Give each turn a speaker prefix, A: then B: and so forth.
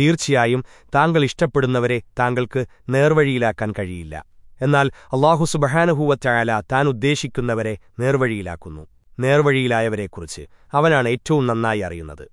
A: തീർച്ചയായും താങ്കൾ ഇഷ്ടപ്പെടുന്നവരെ താങ്കൾക്ക് നേർവഴിയിലാക്കാൻ കഴിയില്ല. എന്നാൽ അള്ളാഹു സുബഹാനുഹൂവറ്റായാല താൻ ഉദ്ദേശിക്കുന്നവരെ നേർവഴിയിലാക്കുന്നു. നേർവഴിയിലായവരെക്കുറിച്ച് അവനാണ് ഏറ്റവും നന്നായി അറിയുന്നത്.